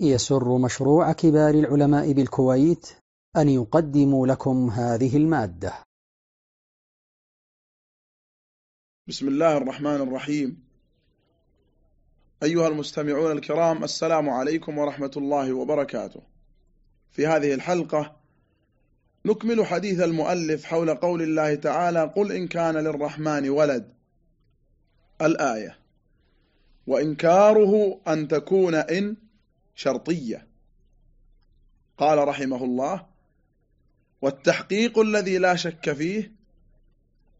يسر مشروع كبار العلماء بالكويت أن يقدم لكم هذه المادة. بسم الله الرحمن الرحيم. أيها المستمعون الكرام السلام عليكم ورحمة الله وبركاته. في هذه الحلقة نكمل حديث المؤلف حول قول الله تعالى قل إن كان للرحمن ولد. الآية وإنكاره أن تكون إن شرطية. قال رحمه الله والتحقيق الذي لا شك فيه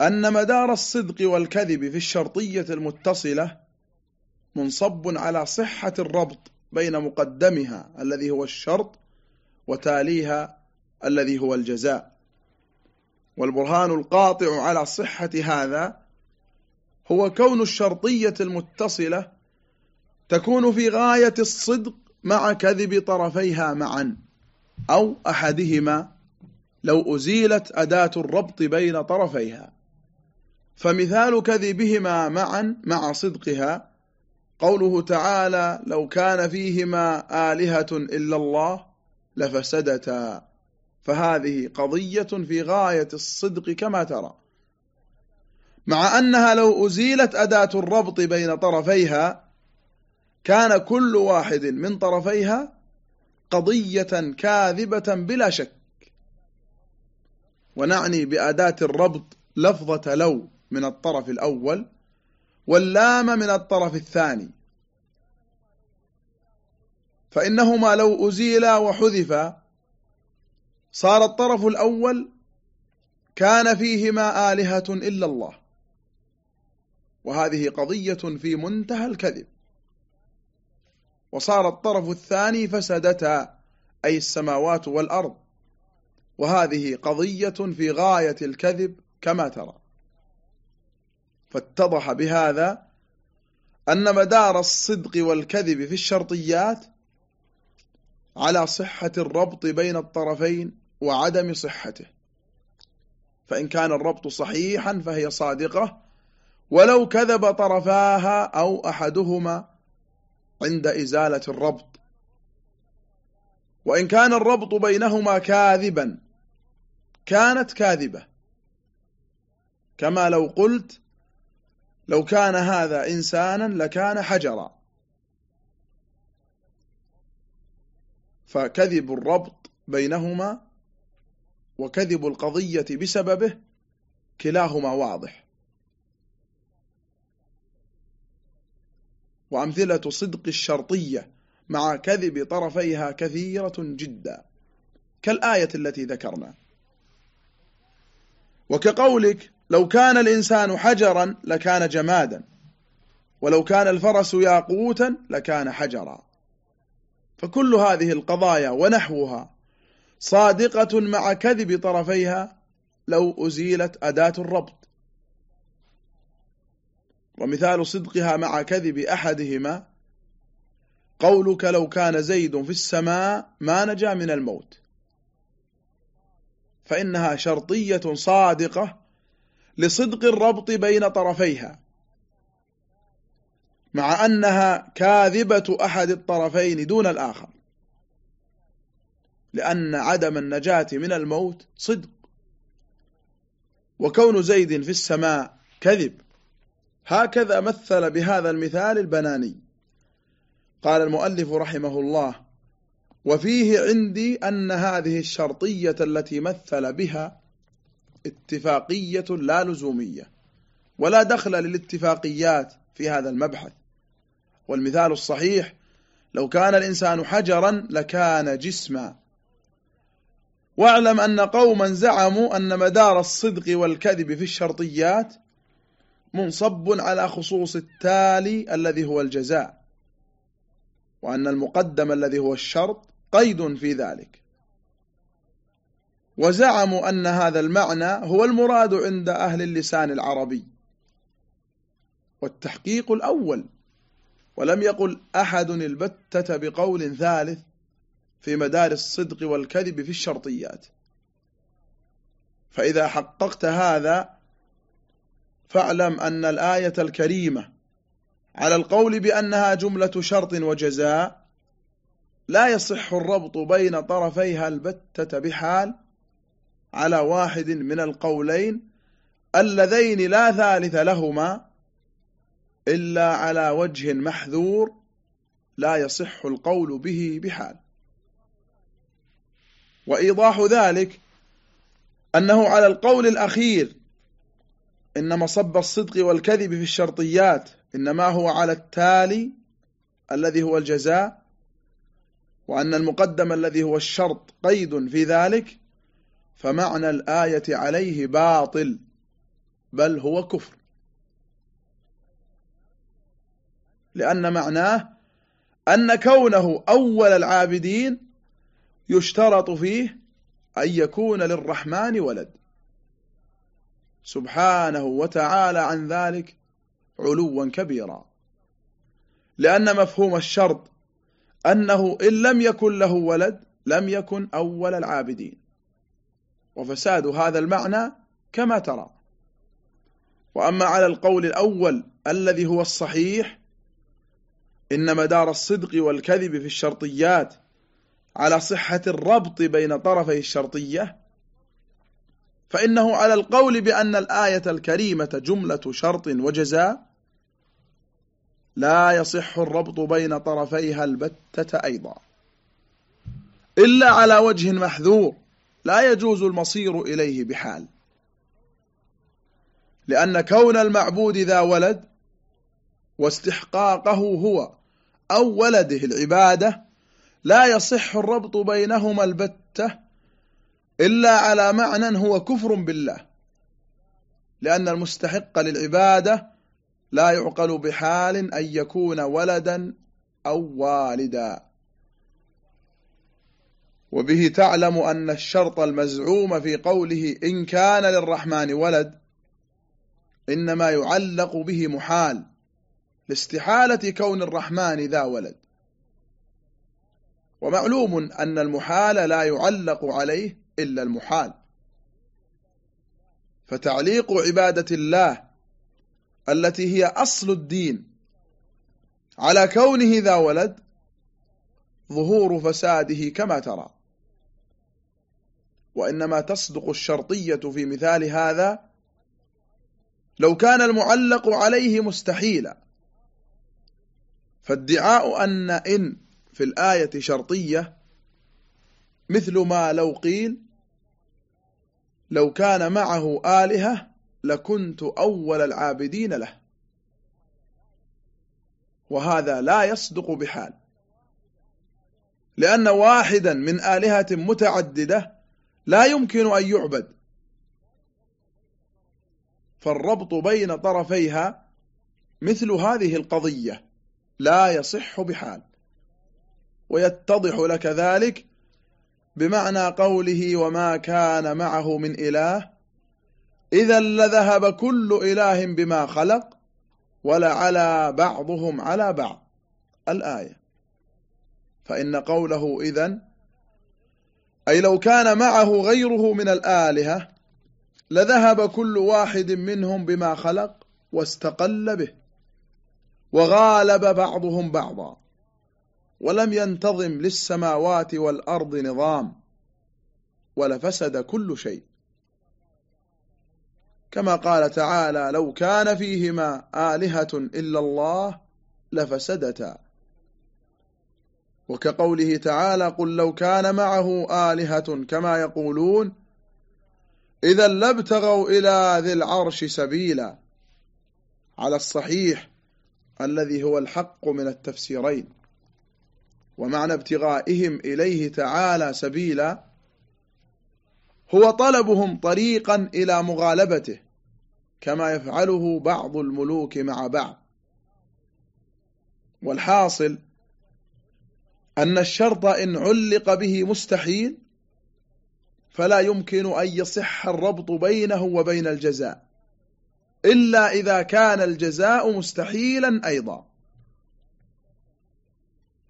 أن مدار الصدق والكذب في الشرطية المتصلة منصب على صحة الربط بين مقدمها الذي هو الشرط وتاليها الذي هو الجزاء. والبرهان القاطع على صحة هذا هو كون الشرطية المتصلة تكون في غاية الصدق مع كذب طرفيها معا أو أحدهما لو أزيلت أداة الربط بين طرفيها. فمثال كذبهما معا مع صدقها قوله تعالى لو كان فيهما آلهة إلا الله لفسدتا فهذه قضية في غاية الصدق كما ترى. مع أنها لو أزيلت أداة الربط بين طرفيها كان كل واحد من طرفيها قضية كاذبة بلا شك. ونعني بأداة الربط لفظة لو من الطرف الأول واللام من الطرف الثاني. فإنهما لو أزيلا وحذفا صار الطرف الأول كان فيهما آلهة إلا الله. وهذه قضية في منتهى الكذب. وصار الطرف الثاني فسدتا أي السماوات والأرض. وهذه قضية في غاية الكذب كما ترى. فاتضح بهذا أن مدار الصدق والكذب في الشرطيات على صحة الربط بين الطرفين وعدم صحته. فإن كان الربط صحيحا فهي صادقة ولو كذب طرفاها أو أحدهما عند إزالة الربط. وإن كان الربط بينهما كاذبا كانت كاذبة. كما لو قلت لو كان هذا إنسانا لكان حجرا. فكذب الربط بينهما وكذب القضية بسببه كلاهما واضح. وأمثلة صدق الشرطية مع كذب طرفيها كثيرة جدا كالآية التي ذكرنا. وكقولك لو كان الإنسان حجرا لكان جمادا ولو كان الفرس ياقوتا لكان حجرا. فكل هذه القضايا ونحوها صادقة مع كذب طرفيها لو أزيلت أداة الربط. ومثال صدقها مع كذب أحدهما قولك لو كان زيد في السماء ما نجا من الموت. فإنها شرطية صادقة لصدق الربط بين طرفيها مع أنها كاذبة أحد الطرفين دون الآخر لأن عدم النجاة من الموت صدق وكون زيد في السماء كذب. هكذا مثل بهذا المثال البناني. قال المؤلف رحمه الله وفيه عندي أن هذه الشرطية التي مثل بها اتفاقية لا لزومية ولا دخل للاتفاقيات في هذا المبحث. والمثال الصحيح لو كان الإنسان حجرا لكان جسما. واعلم أن قوما زعموا أن مدار الصدق والكذب في الشرطيات منصب على خصوص التالي الذي هو الجزاء وأن المقدم الذي هو الشرط قيد في ذلك. وزعموا أن هذا المعنى هو المراد عند أهل اللسان العربي. والتحقيق الأول ولم يقل أحد البتة بقول ثالث في مدار الصدق والكذب في الشرطيات. فإذا حققت هذا فاعلم أن الآية الكريمة على القول بأنها جملة شرط وجزاء لا يصح الربط بين طرفيها البتة بحال على واحد من القولين اللذين لا ثالث لهما إلا على وجه محذور لا يصح القول به بحال. وإيضاح ذلك أنه على القول الأخير إن مصب الصدق والكذب في الشرطيات إنما هو على التالي الذي هو الجزاء وأن المقدم الذي هو الشرط قيد في ذلك فمعنى الآية عليه باطل بل هو كفر. لأن معناه أن كونه أول العابدين يشترط فيه أن يكون للرحمن ولد. سبحانه وتعالى عن ذلك علوا كبيرا. لأن مفهوم الشرط أنه إن لم يكن له ولد لم يكن أول العابدين. وفساد هذا المعنى كما ترى. وأما على القول الأول الذي هو الصحيح إن مدار الصدق والكذب في الشرطيات على صحة الربط بين طرفي الشرطية فإنه على القول بأن الآية الكريمة جملة شرط وجزاء لا يصح الربط بين طرفيها البتة أيضا. إلا على وجه محذور لا يجوز المصير إليه بحال. لأن كون المعبود ذا ولد واستحقاقه هو أو ولده العبادة لا يصح الربط بينهما البتة إلا على معنى هو كفر بالله. لأن المستحق للعبادة لا يعقل بحال أن يكون ولدا أو والدا. وبه تعلم أن الشرط المزعوم في قوله إن كان للرحمن ولد إنما يعلق به محال لاستحالة كون الرحمن ذا ولد. ومعلوم أن المحال لا يعلق عليه إلا المحال. فتعليق عبادة الله التي هي أصل الدين على كونه ذا ولد ظهور فساده كما ترى. وإنما تصدق الشرطية في مثال هذا لو كان المعلق عليه مستحيلا. فادعاء أن إن في الآية شرطية مثل ما لو قيل لو كان معه آلهة لكنت أول العابدين له. وهذا لا يصدق بحال. لأن واحدا من آلهة متعددة لا يمكن أن يعبد. فالربط بين طرفيها مثل هذه القضية لا يصح بحال. ويتضح لك ذلك بمعنى قوله وما كان معه من إله إذا لذهب كل إله بما خلق ولعلى بعضهم على بعض. الآية. فإن قوله إذن أي لو كان معه غيره من الآلهة لذهب كل واحد منهم بما خلق واستقل به وغالب بعضهم بعضا. ولم ينتظم للسماوات والأرض نظام ولفسد كل شيء. كما قال تعالى لو كان فيهما آلهة إلا الله لفسدتا. وكقوله تعالى قل لو كان معه آلهة كما يقولون إذا لابتغوا إلى ذي العرش سبيلا. على الصحيح الذي هو الحق من التفسيرين. ومعنى ابتغائهم إليه تعالى سبيلا هو طلبهم طريقا إلى مغالبته كما يفعله بعض الملوك مع بعض. والحاصل أن الشرط إن علق به مستحيل فلا يمكن أن يصح الربط بينه وبين الجزاء إلا إذا كان الجزاء مستحيلا أيضا.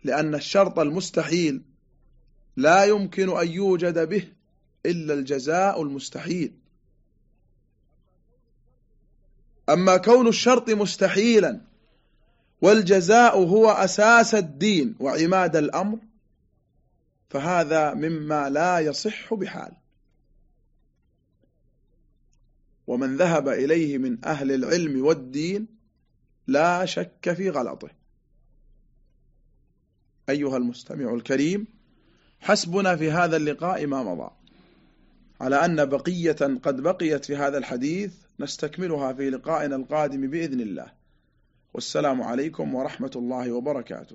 لأن الشرط المستحيل لا يمكن أن يوجد به إلا الجزاء المستحيل. أما كون الشرط مستحيلا والجزاء هو أساس الدين وعماد الأمر فهذا مما لا يصح بحال. ومن ذهب إليه من أهل العلم والدين لا شك في غلطه. أيها المستمع الكريم حسبنا في هذا اللقاء ما مضى. على أن بقية قد بقيت في هذا الحديث نستكملها في لقائنا القادم بإذن الله. والسلام عليكم ورحمة الله وبركاته.